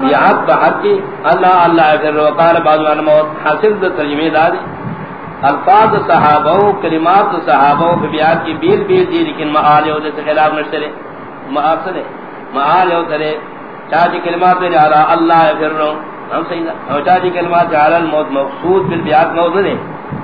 بیعت بحق اللہ اللہ اگر وقال بعض علماء حاصل دا ترجمہ دادی الفاظ صحابہ کلمات صحابہ بیعت کی بیل بیل دی، لیکن معال یو دے سے خلاف نشترے معاف سنے معال یو ترے چاہتی جی کلمات دے علا اللہ یفرون ہم سیدہ اور چاہتی جی کلمات دے علا الموت، مقصود بالبیعت موت دے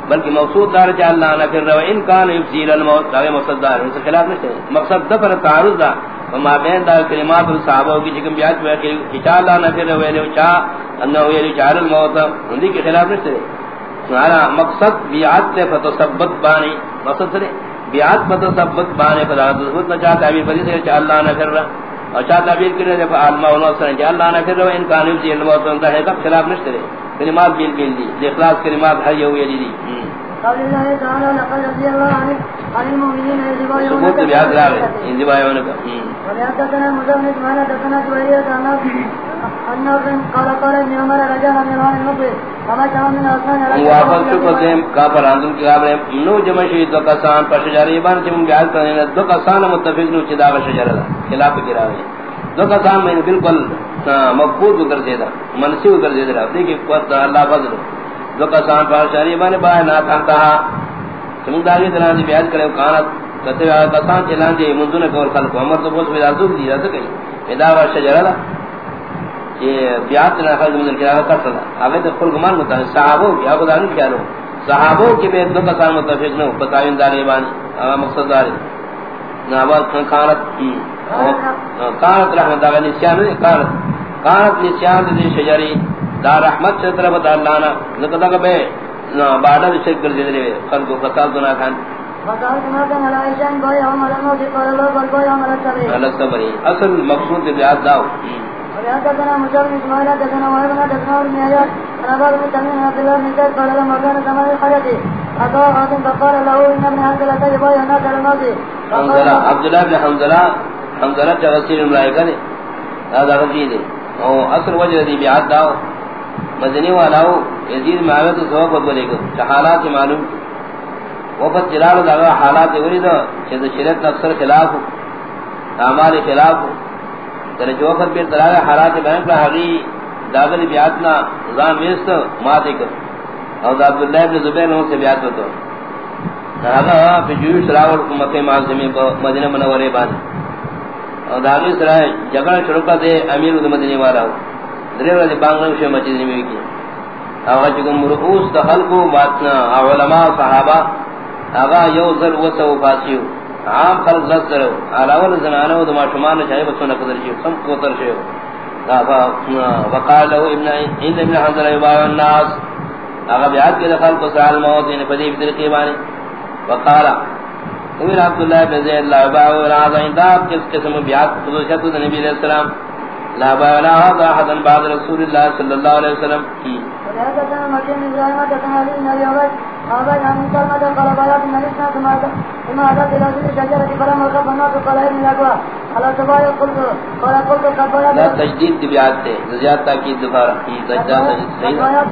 بلکہ مقصود دار چاہ اللہ نہ پھر رہا ان کان یفزیل الموت داوے مقصد دار ان سے خلاف نہیں مقصد دفر تعارض دا وما بین دا کلمات الصحابہ کی جکم بیعت میں کہ چاہ اللہ نہ پھر رہا ہے چاہ انہو یہ چاہ الموت اندھی کے خلاف نہیں سنارا مقصد بیعت تے فتثبت بانی، مقصد سرے بیعت فتثبت بانی فدا تصبت نہ چاہ تعبیر پری سے چاہ اللہ نہ پھر رہا۔ اور چاہ تعبیر کرنے دے فعالمہ ونو سرن چاہ اللہ نہ پھر رہا ان کان یفزیل الموت اندھا ہے تب خلاف نہیں سرے کلمات بیل بیل دی اخلاص کلمات ہر یو یہ دی ثبوت بیاد کا مزمن قال قال ابن عمر من کا پر کی نو جمع دو کسان پر بان بیاد کرنے دو کسان متفق نو چدا خلاف دو کسان میں بالکل مقبول کر دے دا منسیو کر دے دا دیکھیں قوت اللہ فضل۔ دو کسان پر شجاری بان باہ نا تھانتا چم داگی دلان دی بیاد کرے کانت کتے آ کسان چلان دی مندون کور خلق عمر تو بہت ویدار دو دی رہتا کہیں ادا و شجر دا۔ یہ بیات نہ خرج مندر کیا کرتا تھا اگر تو کل گمان ہوتا ہے۔ صحابوں کی ابو دانی کیا لو صحابوں کے بے دو کسان متفق نہ بتائیں دار ایمان مقصد دار نہ آواز کانت کانت۔ رحمت اللہ نسیان کانت۔ کانت نسیان دی شجری۔ دار رحمت سے طرف اللہ نا لقد بے باڑا شکر دے خلق کو قتال دنا کھان فقالت ما كان على اصل مقصود بیات داو۔ ولحدثنا مجاهد بن اسماعيل حدثنا وهب بن حدثنا ابن عياش عن ابي بن تميم عبد الله بن زيد قال لما كان زمان الحياه اتى حاتم فقال له ان ابن حنظله يبايع الناس على الموت حنظلہ عبداللہ بن حنظلہ حنظلہ تغسیر ملائکہ نے هذا غزید او اصل وجہ دی بیعت داو۔ مدنی والاو، یزید معاویت سواب بدلے گا حالات معلوم وفت جلال دا حالات ورید چیز شریعت اکثر خلاف ہو اعمال خلاف ہو۔ در جو وقت بیر دلال حالات بیان کا حقی داغل بیعتنا نظام ویست ماتے کر اور دا عبداللہ ابن زبیر نے ان سے بیعت ہوتا۔ هذا في جيوش راول مکہ معظمی کو مدینہ منورے بعد اور داغی سرا جگڑ چھڑکا دے، امیر مدینے والا ہو درے والے بانگلہ شے مسجد میں کی اور جگم رؤوس دخل کو باتنا علماء صحابہ اغا یو ذر وسو فاسیو عام خلق لذر علاوہ زنانہ و دما شمان چاہے بسو نہ قدر شیو سم کو تر شیو وقال له ابن، ان ابن حضر يباع الناس. اغا بیعت کے دخل کو سال موت ان یعنی پدی بدر کے بانی وقال، امیر عبداللہ بن زید اللہ باع راز انداب کس قسم بیعت خصوصیت نبی علیہ السلام. لا باع لا هذا احد بعد رسول الله صلى الله عليه وسلم. عن سلمة قال بايعت النبي ثم ذي الشجرة الناس قال على قلت قال قلت قد لا تاکید دوبارہ کی سجدہ صحیح ہے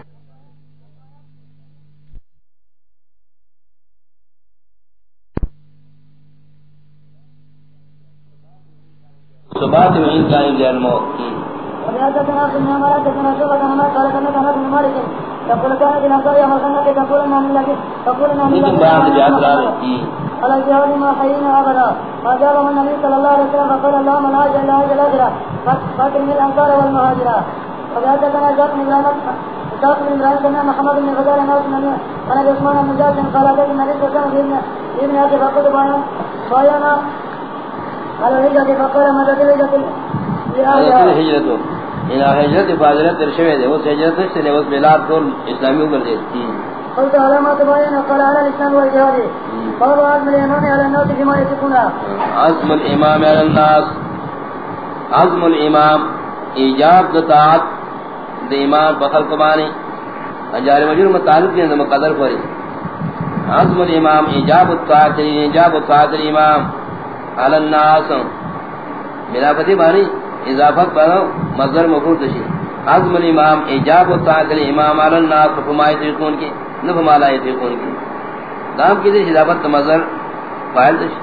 صبات میں ان کا انجان موت ولحدثنا ابن عمر حدثنا شعبة عن عمر قال كان بن كانت الانصار يوم الخندق تقول ان من لك تقول ان من لك على الجهاد ما حيينا ابدا فاجابه النبي صلى الله عليه وسلم فقال اللهم لا اجل لا اجل اجل فاتم الانصار والمهاجر وحدثنا جاء بن ابراهيم جاء بن ابراهيم سمع محمد بن غزال ناس من انا عثمان بن جاش قال اتيت النبي صلى الله عليه وسلم ابن ابي فقد بايعنا بايعنا على الهجرة فقال مدد الهجرة ہو۔ ہجرت فاضلت دے۔ اس سے نے اس بلاد کو اسلامی دی قلت على ما تباين قال على الإسلام والجهاد قال عزم الإمام على الناس عزم الناس۔ عزم ایجاب دطاعت دے امام بخل مجور متعلق دے مقدر پوری عزم الامام ایجاب الطاعت ایجاب الطاعت الامام علی الناس۔ میرا پتی بانی اضافت پر مصدر مفعول تشی۔ عزم الامام، ایجاب الطاعت الامام علی الناس فمائے تیقون کی نفمالا یتیقون کی۔ دام کی دیش اضافت مصدر فائل تشی۔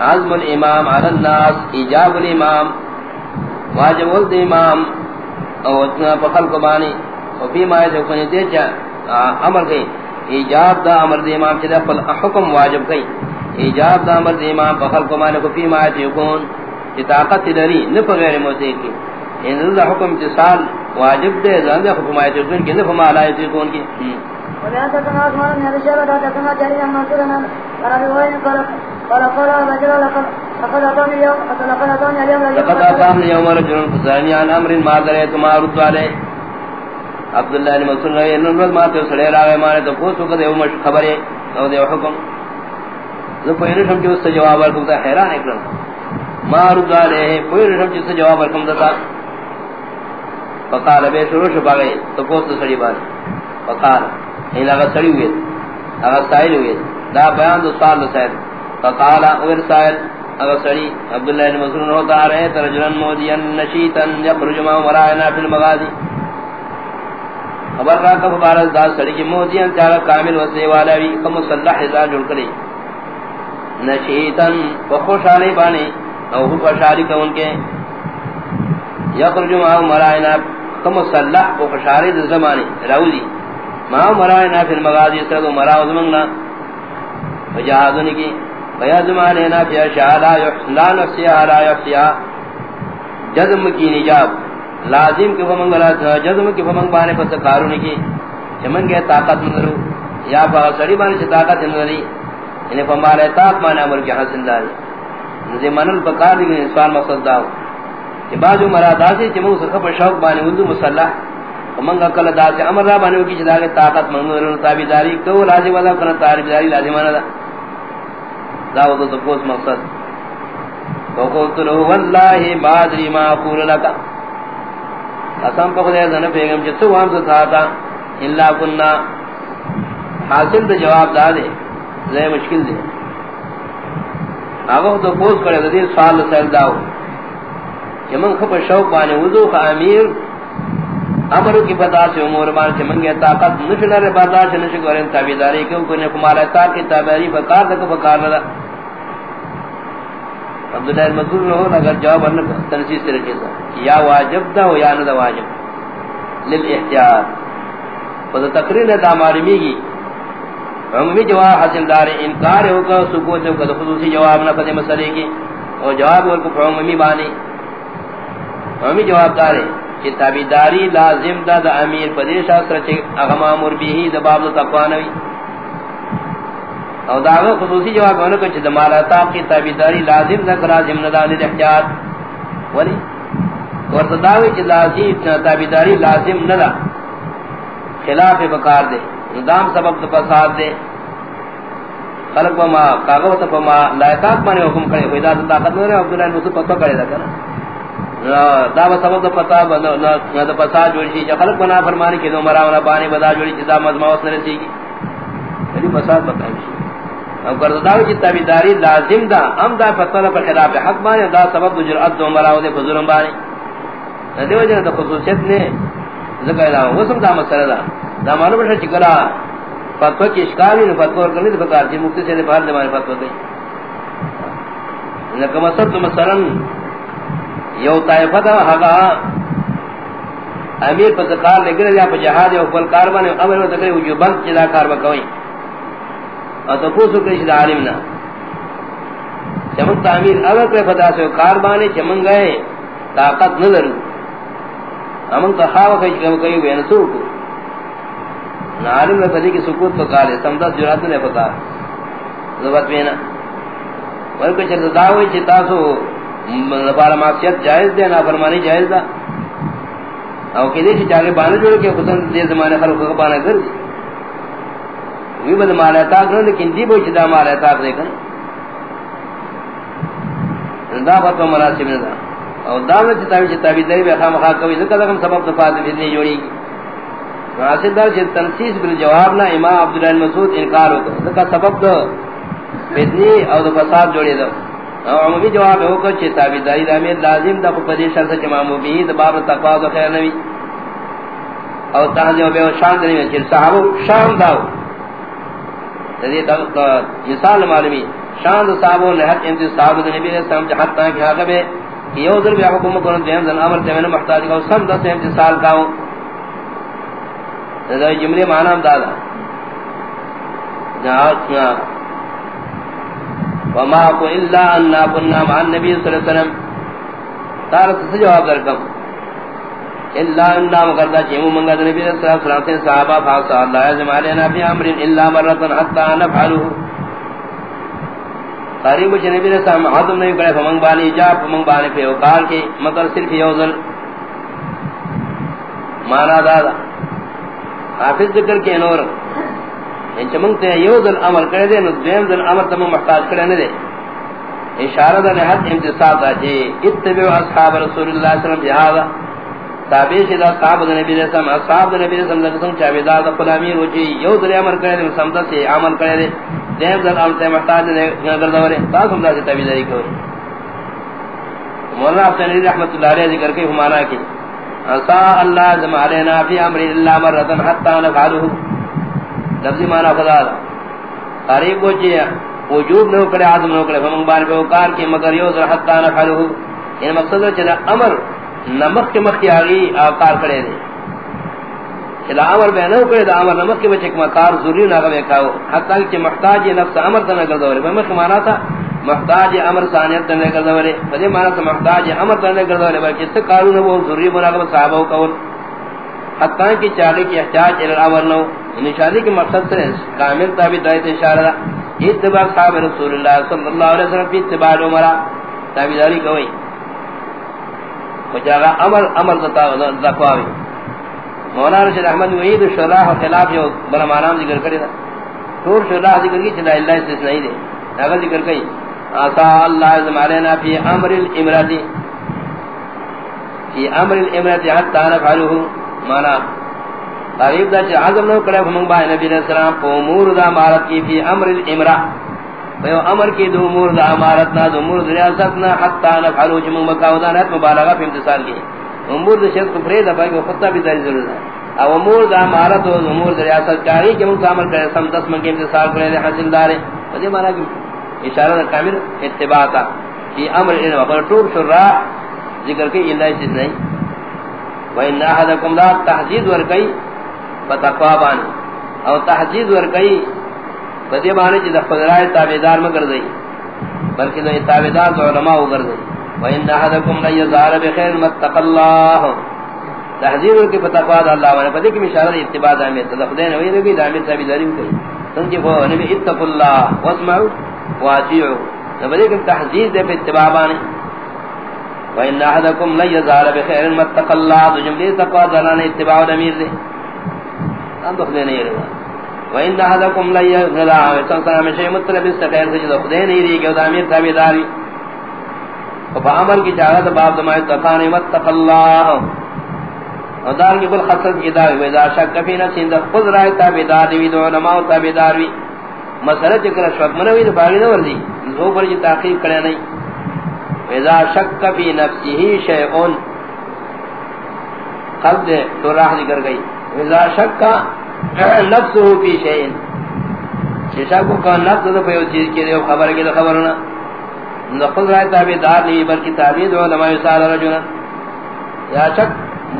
عزم الامام علی الناس، ایجاب الامام، واجب ولد امام او اتنا پخل کو بانی، او فی ما ایسے کنی دے چا امر گئی۔ ایجاب دا امر دے امام چلے پل حکم واجب گئی۔ ایجاب دا امر دے امام پخل کو بانی کو فی ما ایسے کن چی طاقت دری نف غیر موسیقی کی ان دا حکم اتصال واجب دے زندہ حکم کن کی نف ما لا ایسے کن کی لا جريا قال قال قال قال رجل لقد لقد أتوني اليوم لقد أتوني اليوم لقد أتوني اليوم رجل فسألني عن أمر ما دريت ما رد عليه. عبداللہ نے نے ماتے سڑے مانے تو کہ او دیو حکم کوئی رشم جو اس سے جواب حیران اکرم. ما رد عليه کوئی رشم جو سے جواب ورکم تا فقال، بے شروع شپا گئے تو پوچھو سڑی بات۔ فقال ان اگر سڑی ہوئے اگر سائل ہوئے دا بیان دو سال دو سائل۔ فقال، اگر سائل اگر سڑی۔ عبداللہ بن مسعود ہوتا رہے ترجلن مودیا نشیتا یخرج ما ورائنا فی المغازی۔ خبر را کف بارز دا سڑی کی مودیا چاہا کامل وسے والا بھی کم صلح ازار جڑ کرے۔ نشیتا وخوش آلے بانے۔ او خوش آلی کا ان کے یخرج ما ورائنا کم صلح وخوش آلے دا زمانے راولی جی۔ ما مرائنا فی المغازی سرد و مراو زماننا وجہازن کی۔ فیازمانینا فی اشیاء لا نفسیہ لا یفسیہ جزم کی نجاب۔ لازم کی فمنگ جزم کی فمنگ بانے پس کارونی کی۔ چمن گئے طاقت مندرو۔ یا فا سڑی بانے سے طاقت مندری۔ انہیں فمالے طاق مانے عمر کی حسن داری۔ نزی منل پکار دیگن یعنی انسان مقصد داو کہ بعض بعضو مراد آسی چمن سرخب شوق بانے وندو مسلح. ومنگا کل دا سے امر را بانے کی چدا طاقت مندرو تابیداری کو لازم ودا کرنا تابیداری لازمانہ دا داو تو پوس مقصد. وقلت له، والله ما ادري ما اقول لك. قسم پہ خدا نے پیغام جتو وہاں سے تھا تھا الا كنا. حاصل دے جواب دا دے لے مشکل دے آگو تو پوس کرے دے سوال سیل داو. کہ من خب شوق بانے وضو کا امیر امر کی پتا سے امور بان سے منگے طاقت نشلر برداشت نشکرین تابیداری کیوں کنے کمالا تا کی تابیداری بکار دکو بکار لگا عبداللہ المدور رہو اگر جواب انک تنسیز سے رکھے سا یا واجب دا ہو یا ندا واجب. للاحتیاط. فضا تقریر دا معلومی گی عمومی جواب حاصل دار انکار ہوگا سکوت ہوگا خصوصی جواب نہ فضے مسئلے کی اور جواب ہوگا عمومی بانی عمومی جواب دار ہے کہ تابیداری لازم دا دا امیر پدیش آسر چھے اغمامور بیہی دا باب دا تقوانوی او دا خصوصی جواب ہونے کو چھے دا مالاتا کی تابیداری لازم دا لازم ندانی دا احتیاط۔ ولی اور ورطداوی چھے لازم تابیداری لازم ندا خلاف بکار دے۔ ندام سبب دا پساد دے۔ خلق با ما کاغو تا پا لائقات مانے حکم کرے خوی دا طاقت نو رہے، عبداللہ نے مصر پتو کرے دا کرنا دا سبب دا پتا دا پسا جوڑی چی خلق بنا فرمانی کی دو مراونا بانی بدا جوڑی چی دا مزمع وصل رسی گی یعنی فساد بتائی شی اب گردداوی چی تابیداری لازم دا ام دا فتنہ پر خلاف حق بانی دا سبب دا جرعت دو مراو دے فضولم بانی دیو جنہ دا خصوصیت نے، ذکر دا وسم دا مسئلہ دا۔ دا معلوم ہے چکلا فتوہ کی اشکالی نے فتوہ کرنی دا فکار چی مکتی سے بہر دے مانی فتوہ دی لکہ مسئلہ مثلا یو طائفہ دا حقا امیر پر ذکار لگر یا پر جہاد یا پر کاربان امر و ذکر وجو بند چلا کاربا کوئی اور تو پوسو کرشد عالمنا چمک تا امیر اگر پر فدا سے کاربانے چمن گئے طاقت نظر امن تا خواہ کئی چکم کئی بین سوکو عالم نے فدی کی سکوت تو کالے سمدس جرات نے فتا زبط بینا ورکو چلتا داوئی چی تاسو نفار معصیت جائز دے نا فرمانی جائز دا۔ او کہ دیکھ چاہے بانے جوڑے کہ خودن دے زمانے خلق کو بانے کر دی۔ وی بد مال اطاق نہ لیکن دی بو چدا مال اطاق دے کر۔ دا بات مناسب نہ دا۔ او دا میں چتا وی چتا بھی دے خام خا کوئی ذکر کم سبب تو فاضل نہیں جوڑی۔ مناسب دا چ تنسیس بل جواب نہ امام عبداللہ المسعود انکار ہو گیا سبب تو بدنی او فساد جوڑی دو عمومی جواب ہے کہ چھ تابعداری دا میں لازم دا پدی شرط سے امام بھی دا باب تقوا دا خیر نبی او تہذیب بے شان دے میں چھ صحابہ شان داو تے مثال معلومی شان دا صحابہ نے حق انت صحابہ نبی نے سمجھ حتا کہ اگے یہ ادھر بھی حکم کرو دین زن امر تے میں محتاج کا سب دس امتصال کا ہوں دا جملے معنی دادا جہاں وما کو الا ان كنا مع النبي صلی اللہ علیہ وسلم. تارت سے جواب درکم؟ الا ان مقدہ چیمو منگا نبی صلی اللہ علیہ وسلم سے صحابہ فاصا اللہ عزم علینا فی امر الا مرتا حتی نفعلو قریب چھ نبی صلی اللہ علیہ وسلم عدم نہیں کرے فمنگ بانی جا فمنگ بانی پہ وقار کی مطر صرف یوزن مانا دادا حافظ ذکر کے نور. یعنی ان چمنگتے ہیں یوزن عمل کرے دے، نو دویم ذن عمل تمہیں محتاج کرے نہ دے اشارہ دا نحت امتصاد دا جی اتبعو اصحاب رسول اللہ صلی اللہ علیہ وسلم جہادا تابع شدہ اصحاب دا نبی علیہ السلام، اصحاب نبی علیہ السلام لکسن چاویدار دا قلامی روچی یو دلی عمل کرے دے سمتا سے عمل کرے دے. دیم ذن عمل تے محتاج دے گردورے تاس ہم دا سے تابعداری کوئی مولانا حسین رحمت اللہ علیہ ذکر کے ہمانا کی. اصا اللہ زم علینا فی امر اللہ مرتن حتی نفعلہ لفظی معنی خدا. دا قریب کو چیئے، وجوب نو کرے عظم نو کرے، فمن بان پہ وقار کی مگر یوز حتی نفعلہ یعنی مقصد ہے چلا امر نمک کے مخی آگی آقار کرے دے. چلا امر بے نو کرے دا امر نمک کے بچے کمکار ضروری ناغا بے کھاو حتی کہ محتاج نفس امر تنہ کر دورے بے مخی مانا تھا محتاج امر ثانیت تنہ کر دورے بے مانا تھا محتاج امر تنہ کر دورے بلکہ اس قانون وہ ضروری مراقب صحابہ کا حتی کہ چاہے کی احتیاج الامر نو، نشانی کے مقصد سے کامل تابعداری اشارہ اتباع صحابہ رسول اللہ صلی اللہ علیہ وسلم کی اتباع عمرہ۔ تابعداری کوئی۔ وجاگا امر امر دقواوی مولانا رشید احمد وحید شراح و خلاف جو بلا معنام ذکر کرے دا طور شراح ذکر کی چلا اللہ استثنائی دے۔ اگر ذکر کئی۔ آسا اللہ عزم علینا فی امر الامراتی فی امر الامراتی حتی نفعلوه مانا. قریب دا چھ عظم نو کرے فمنگ بائی نبی علیہ السلام پو امور دا امارت کی فی امر الامرا فیو امر کی دو امور دا امارتنا دو امور دا ریاستنا حتی نفعلو چھ مکاو دا نیت مبالغہ فی امتصال کی. امور دا شرط فرید دا فاکی خطہ بھی داری ضرور دا. او امور دا امارت و امور دا ریاست کاری کہ منگ عمل کرے، سم دس منگ امتصال کرے، دے حاصل دارے. وزی مانا کی اشارہ دا کامل اتباع تا فی امر الامرا پر ٹوب شرع ذکر کی اللہ چیز نہیں۔ وَإِنَّ أَحَدَكُمْ لَا تَحْزِيدُ وَرْكَيْ فتقوا بانی او تحجید ورکی بدی بانی چی دخل رائے مگر دی بلکہ دی تابدار تو علماء اگر دی وَإِنَّ أَحَدَكُمْ لَا يَزَارَ بِخَيْرٍ مَتَّقَ اللَّهُ تحجید ورکی فتقوا دا اللہ وانا بدی کم اشارہ دی اتباع دامیر تدخدین وی رکی دامیر تابداری مکر سنجی فو نبی اتقوا اللہ واسمعوا۔ واتیعوا بدی کم تحجید دے پہ اتباع بانی وَإِنَّ أَحَدَكُمْ لَيَزَارَ بِخَيْرٍ مَتَّقَ اللَّهُ تو جملی تقوا دلانا اتباع دامیر دے دخلے نہیں رہا وَإِنَّ أَحَدَكُمْ لَا يَغْنَا وَيَسَنْسَنَ مِنْ شَيْءٍ سَخَيْرٍ سَجِدَ دخلے نہیں رہی کہ وہ دامیر تابداری فعمل کی چاہت باب دمائی تقانی متق اللہ اور دار کی کل خصد کی داوی ویدہ شک فی نفسی اندہ خود رائے تابدار دیوی دو علماء تابدار وی. مسئلہ چکر شک منوی دو باغی نور دی۔ زو پر جی تاقیب کرے نہیں۔ ویدہ شک فی نفسی ہی شیعون قلب دے تو راہ ذکر گئی۔ ویدہ شک کا نفس ہو فی شیعن شک کا نفس دو پیو چیز کی دے خبر کی دو خبرنا نقل رائے تابدار نہیں، بلکہ تابید علماء سال رجونا یا شک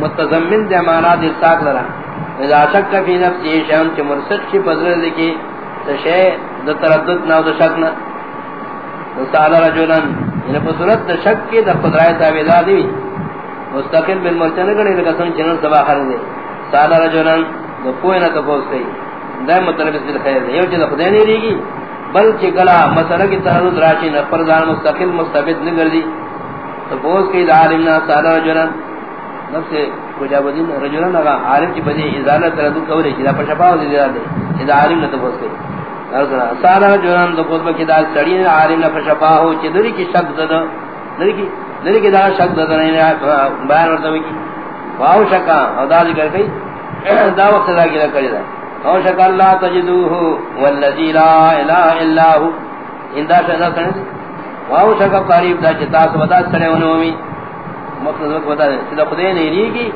متضمن دے معنات ارساق لرا اذا شک فی نفسی شیعن چی مرسک شی پذر لکی تشے دا تردد ناو دا شک نا سال رجونا یعنی پسورت دا شک کی دا خود رائے دی. مستقل بالمرچن گڑی لکا سن چنن سبا خرد دے سال رجونا دا کوئی نا تفوز کئی دائم مطلب اس بالخیر دے یو چی دا خودے نہیں ریگی بلکہ کلا مسئلہ کی تحرد راشی نفر دان مستقل، مستبد نگر دی تو پوز کی دا عالمنا سالا رجلن. نفس کجاب رجلن اگا عالم کی بدی ازالہ تردد کولی چی دا پر شفاو دی دا دی چی دا عالم نتا پوز کی سالا رجلن تو پوز بکی دا سڑین عالم نفر شفاو چی دری کی شک دادا، دری کی دری کی دا شک دادا بیان ورطوی کی. واو شکا، او دا ذکر کئی. دا وقت دا کی لکر دا. او شک اللہ تجدوه والذی لا الہ الا ہو. اندا شہدہ کرنے واو شک قریب دا چتا سودا سڑے انومی مقصد وقت بتا دے. سیدھا خدے نہیں ریگی،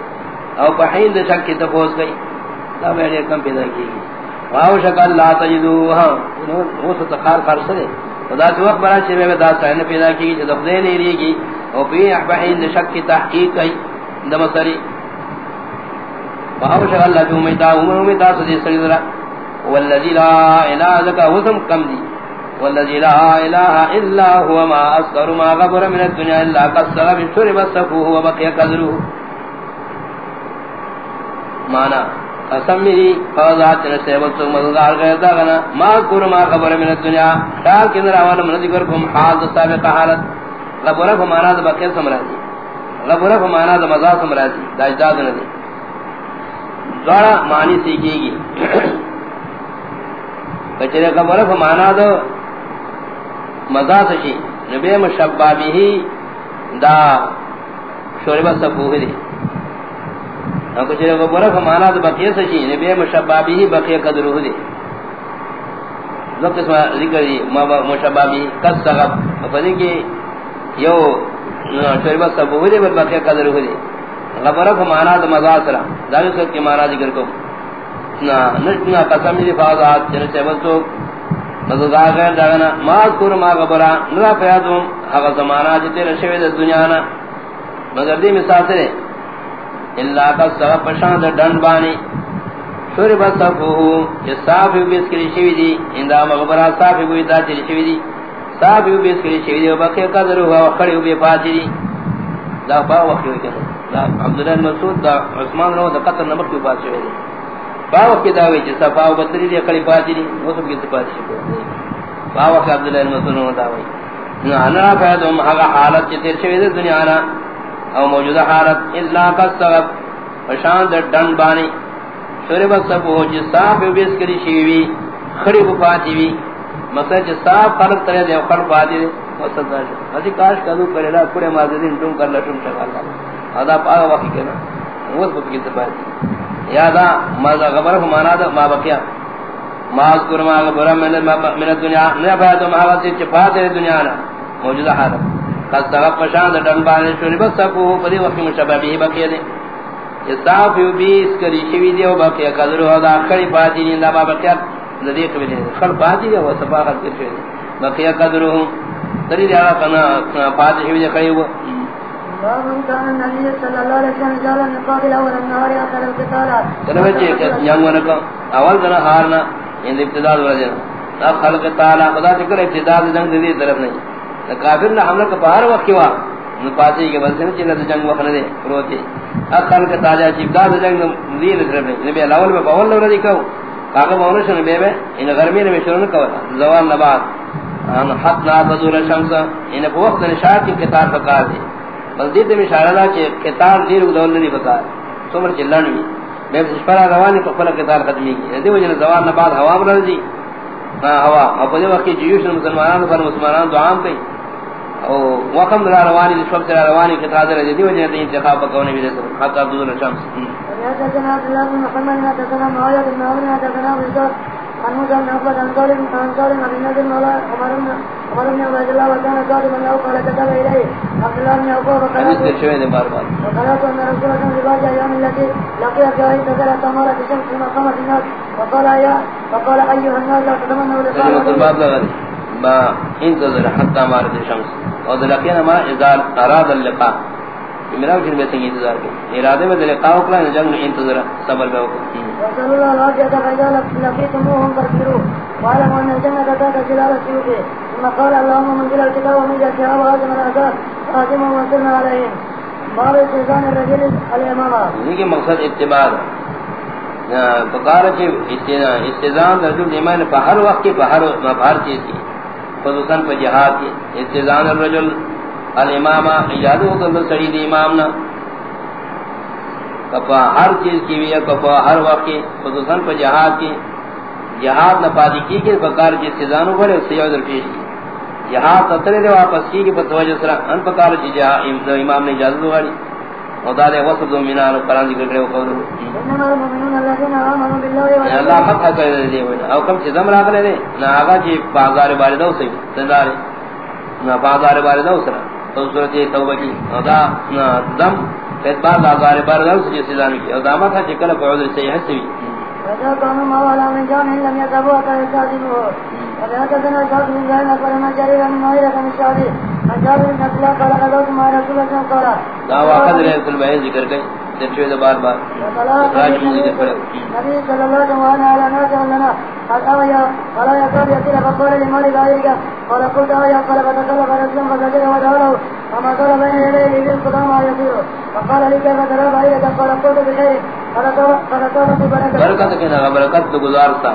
او بحین دا شک کی تفوز گئی دا میرے کم پیدا کی گی واو شک اللہ تجدوه وہ تو تخار دے خدا سے وقت برا چھ میں دا سڑے پیدا کی گی خدے نہیں ریگی او پی احبہین شک کی تحقیق کئی. دمسری فاوش اللہ جو امیتا عمر امیتا سدی سری ذرا. والذی لا الہ لکا حسم کم دی. والذی لا الہ الا هو ما اصغر، ما غبر من الدنیا الا قصر بشرب السفوه وبقی قدره مانا قسم میری فوضات نسے وقت مددار غیر داغنا. ما کور ما خبر من الدنیا. خیال کندر آوالا من ذکر کم حال دا سابق حالت. غبرہ فمانا دا بقیت سمرازی غبرہ فمانا دا مزا سمرازی دا اجداد ندی. دوارا معنی سیکھے گی کچھرے غبرہ فمانا دا مزا سشی. نبی مشبابی ہی دا شوربہ سفوہ دی. او کچھ لوگ برف مانا تو بقیہ سچی نبی مشبابی ہی بقیہ قدر ہو دے دو قسم ذکر دی مشبابی کس سغب فدی کی یو شربت سب ہو دے بقیہ قدر ہو دے غبرف مانا تو مزا سرا داوی سب کی مانا ذکر کو نا نشنا قسم دی فاضات جن سے بسو مزا غیر داغنا ما اذکر ما غبرا نرا فیادم اغا زمانہ جتے رشوید دنیا نا مگر دی مثال سے اللہ کا سبب پشاند ڈن بانی. شور بصفو یہ صاف بیس کری شوی دی، اندا مغبرہ صاف ہوئی دا چلی شوی دی. صاف بیس کری شوی دی وبقی قدر ہوا وقڑی ہوئی پاتی دی. دا با وقت ہوئی کنا دا عبداللہ مسعود، دا عثمان رو دا قطر نمک کی پاتی شوی دی؟ با وقت دا ہوئی چسا پاو بطری دی اقڑی پاتی دی، وہ سب کی سپاتی شوی با وقت عبداللہ مسعود رو دا ہوئی. نا فیدم حقا حالت چی تیر شوی دی، دنیا نا او موجودہ حالت الا قصب وشان در ڈن بانی شرب سب ہو جس صاف بیس کری شیوی خڑی بفاتی وی مثلا جس صاف خلق ترے دے خڑ پاتی دے وسط داشت اسی کاش کدو کرے لا کڑے مازدین ٹون کر لٹون شغال ادا پاگا وقی کنا وہ سب کی تفاتی یادا ماذا غبر مانا دا ما بقیا ما اذکر ما غبر من الدنیا. نہ فائدہ ما واسطے چپا دے دنیا نا موجودہ حالت. قد سغب پشاند ڈن بانے شوری بس سکو پدی وقت مشابہ بھی بقیہ دے۔ یہ صاف یو بیس کری شوی دے و بقیہ قدر ہو دا کھڑی پاتی نہیں دا بقیہ ندیق بھی دے۔ خڑ پاتی دے و سپا خط کر شوی دے۔ بقیہ قدر ہو۔ تری دے آگا کنا پاتی شوی دے کھڑی ہوا اول دنا ہارنا۔ ان ابتداد وجہ خلق تعالی خدا ذکر ابتداد جنگ دی طرف نہیں۔ کافر نہ حملہ کا باہر وقت ہوا نو پاسی کے بس نے چلا جنگ وقت دے روتے اقل کے تاجا چیف دا جنگ دین طرف نبی الاول میں باول نہ دی کو کاغه مونږ شنو به به ان گرمی نے شروع کوا۔ زوال نبات۔ ان حق لا تزور الشمس ان په نشاط کی کتاب پکار دی بل میں اشارہ لا کہ کتاب دیر دول نہیں پکار۔ څومره چلانی میں اس پر روانی کو فل کتاب ختمی کی۔ دې وجہ زوال نبات ہوا بر دی ہوا۔ او په وخت جیوش مسلمانانو پر مسلمانانو دعا کوي او وقم در روانی شب در روانی کے تاثر ہے دی وجہ تے انتخاب کونے بھی رسول حق عبد الشمس يا سيدنا عبد الله بن محمد يا سيدنا معاوية بن عمرو سيدنا ابو ذر عن موسى بن عقبة عن قال عن قال عن النبي مولى عمر بن عمر بن عبد الله وكان كاتبا له قال كتب اليه عبد الله بن حدیث وقال شوی دے بار بار. وقالت ان رسول الله صلى الله عليه ايام التي لقي نزل تمارة الشمس في مقامة الناس. وقال يا وقال ايها الناس تجربہ لقاء الباب ما انتظر حتى مارد الشمس اور دلقینا ما ازال اراد اللقاء. میرا وجن میں انتظار کی ارادے میں لقاء اکلا جنگ انتظر صبر وقت وصلى الله العافية فإذا لقيتموهم فاصبروا جلال السيوف ثم قال اللهم الكتاب عليهم باب استئذان الرجل یہ کہ مقصد اتباع ہے فقار کے استئذان رجل ایمان پر ہر وقت پر ہر چیز کی. خصوصاً پر جہاد کی استئذان الرجل الامامہ اجازت ہو سڑی دی امام نہ کپا ہر چیز کی بھی ہے، کپا ہر وقت کی خصوصاً پر جہاد کی جہاد نہ پادی کی کہ فقار کی استئذان ہو اس سے یادر پیش کی۔ جہاد تترے دے واپس کی کہ توجہ سرا، ان فقار کی جی جہاد امام نے اجازت ہوگی خدا دے دو مینار قرآن ذکر کرے وقول إنما المؤمنون الذين آمنوا بالله یا ورسوله اللہ حق کرے دے او کم چیزم راک لے دے نا آگا جی بازار باری دو سی سندارے نا بازار باری دو سرا تو صورت توبہ کی۔ او دا نا دم۔ بعد بازار باری دو سی سیدان کی۔ او دامت ہے چکل کو عذر سے بھی وإذا كانوا ما ولا من جامع لم حتى يستأذنوه وذهب سنة الفاظ من ذلك فلما جرير من مهيرة من الشعبي عبد الله قال غزوت مع رسول الله صلى الله عليه وسلم دا واقع دے کل بہن ذکر کئی ترچوے دا بار بار راج من ذکر کرے نبي صلى الله عليه وسلم ناس لنا حتى يا ولا يكاد يصير فقال لمالك ذلك قال قلت يا قال فتكلم رسول فزجر ودعوه وما قال بين يديه لذي القدام يصير فقال لي كيف ترى بعيدك قال قلت بخير فذكرت ببركة برکت کے نا برکت گزار تھا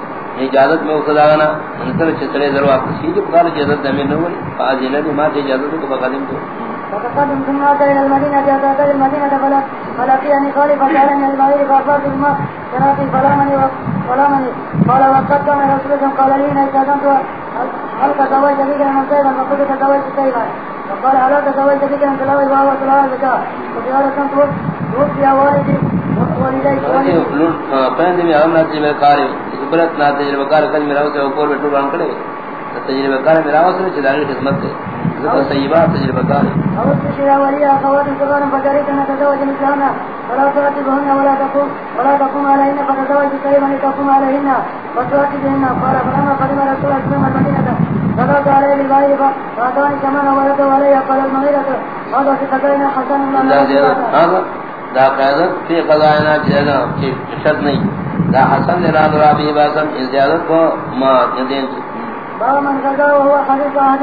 اجازت میں خدا نا انتر چترے ضرور آپ کی جو پکار اجازت دے میں نہ ہوئی فاضی نے دی ماں اجازت کو بقدم تو فتقدم ثم أتى إلى المدينة حتى أتى المدينة فلا فلقيني قال فسألني المغير فأصبت الماء شراتي فلامني فلامني قال وقد كان رسول الله قال لي إن استأذنت هل تزوجت بك من سيدا فقلت تزوجت سيدا فقال ألا تزوجت بك من تلاوي وهو تلاوي بك وفي هذا كنت توفي والدي والدي پہلے میں ہم نہ تجربہ عبرت نہ تجربہ کار کل میرا سے اوپر بیٹھو ران کڑے تجربہ کار میرا واسطے چلانے خدمت ہے ذکر طیبہ تجربہ کار۔ أو استشرى ولي أخوات صغارا فجريت أن أتزوج مثلهن ولا ترتبهن ولا تقوم ولا تقوم عليهن فتزوج كريما لتقوم عليهن وتؤتي بهن قال فلما قدم رسول الله صلى الله عليه وسلم فقالت عليه بالبعير فأتاني كمان ولده علي قال المغيرة هذا في قدرنا حسن من هذا دا قیادت فی قضائنا چیزا کی شد نہیں۔ دا حسن لراد رابی باسم ازیادت کو ما ندین باب من غزا وهو حديث أحد